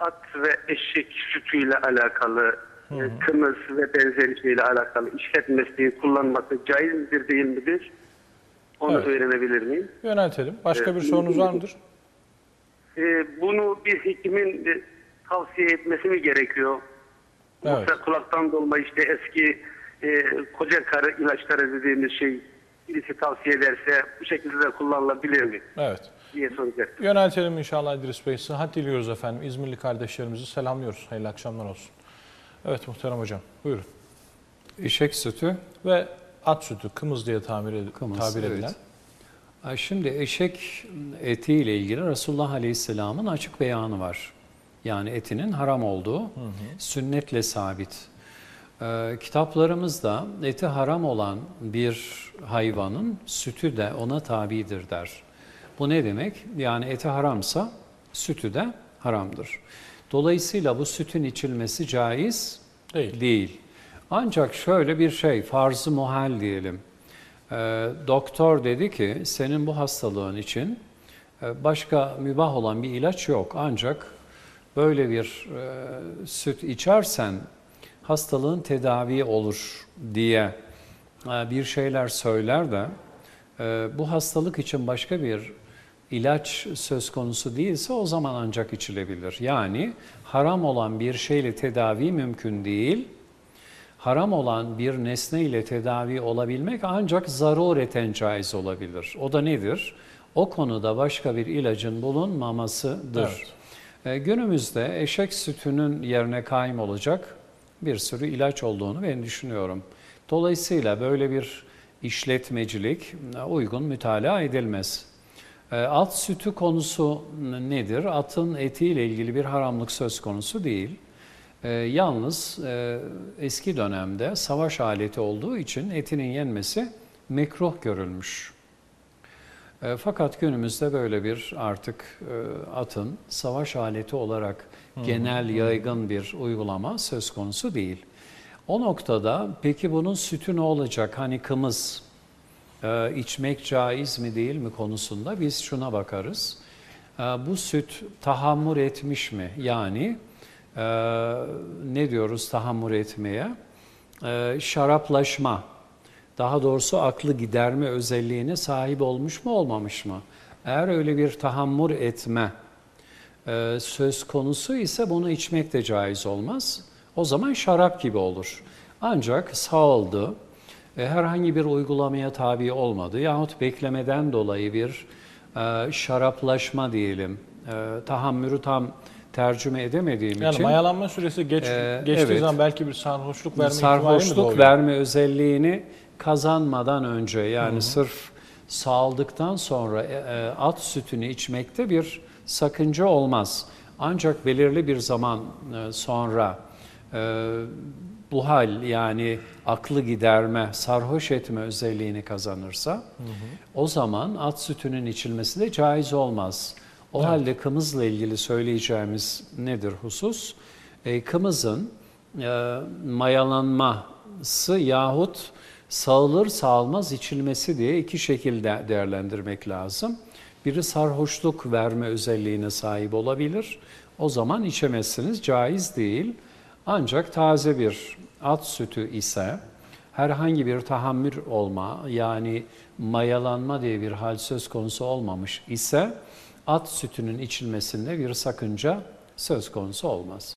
at ve eşek sütüyle alakalı, e, kımız ve benzeri şeyle alakalı işlet mesleği kullanması caiz midir değil midir? Onu Evet. öğrenebilir miyim? Yöneltelim. Başka bir Evet. sorunuz var mıdır? E, bunu bir hekimin e, tavsiye etmesi mi gerekiyor? Evet. Yoksa kulaktan dolma işte eski e, koca karı ilaçları dediğimiz şey birisi tavsiye ederse bu şekilde de kullanılabilir mi Evet. Diye soracaktım. Yöneltelim inşallah İdris Bey. Sıhhat diliyoruz efendim. İzmirli kardeşlerimizi selamlıyoruz. Hayırlı akşamlar olsun. Evet muhterem hocam. Buyurun. Eşek sütü, Ve at sütü, kımız diye tabir, ed- Kımız, tabir evet. edilen. Ha, Şimdi eşek eti ile ilgili Resulullah Aleyhisselam'ın açık beyanı var. Yani etinin haram olduğu sünnetle sabit. Ee, kitaplarımızda eti haram olan bir hayvanın sütü de ona tabidir der. Bu ne demek? Yani eti haramsa sütü de haramdır. Dolayısıyla bu sütün içilmesi caiz Değil. değil. Ancak şöyle bir şey, farz-ı muhal diyelim. Ee, doktor dedi ki senin bu hastalığın için e, başka mübah olan bir ilaç yok. Ancak böyle bir e, süt içersen hastalığın tedavi olur diye e, bir şeyler söyler de e, bu hastalık için başka bir ilaç söz konusu değilse o zaman ancak içilebilir. Yani haram olan bir şeyle tedavi mümkün değil haram olan bir nesne ile tedavi olabilmek ancak zarureten caiz olabilir. O da nedir? O konuda başka bir ilacın bulunmamasıdır. Evet. E, günümüzde eşek sütünün yerine kaim olacak bir sürü ilaç olduğunu ben düşünüyorum. Dolayısıyla böyle bir işletmecilik e, uygun mütalaa edilmez. E, At sütü konusu nedir? Atın etiyle ilgili bir haramlık söz konusu değil. E, yalnız e, eski dönemde savaş aleti olduğu için etinin yenmesi mekruh görülmüş. E, fakat günümüzde böyle bir artık e, atın savaş aleti olarak genel yaygın bir uygulama söz konusu değil. O noktada peki bunun sütü ne olacak? Hani kımız e, içmek caiz mi değil mi konusunda biz şuna bakarız. E, bu süt tahammür etmiş mi? Yani e, ne diyoruz tahammür etmeye? E, şaraplaşma, daha doğrusu aklı giderme özelliğine sahip olmuş mu olmamış mı? Eğer öyle bir tahammür etme e, söz konusu ise bunu içmek de caiz olmaz. O zaman şarap gibi olur. Ancak sağıldı, e, herhangi bir uygulamaya tabi olmadı yahut beklemeden dolayı bir e, şaraplaşma diyelim, e, tahammürü tam tercüme edemediğim Yani için mayalanma süresi geç, Ee, geçtiği evet. zaman belki bir sarhoşluk verme sarhoşluk verme özelliğini kazanmadan önce yani sırf sağaldıktan sonra e, e, at sütünü içmekte bir sakınca olmaz. Ancak belirli bir zaman e, sonra e, bu hal yani aklı giderme, sarhoş etme özelliğini kazanırsa o zaman at sütünün içilmesi de caiz olmaz. O halde kımızla ilgili söyleyeceğimiz nedir husus? E, kımızın e, mayalanması yahut sağılır sağılmaz içilmesi diye iki şekilde değerlendirmek lazım. Biri sarhoşluk verme özelliğine sahip olabilir. O zaman içemezsiniz, caiz değil. Ancak taze bir at sütü ise herhangi bir tahammür olma yani mayalanma diye bir hal söz konusu olmamış ise at sütünün içilmesinde bir sakınca söz konusu olmaz.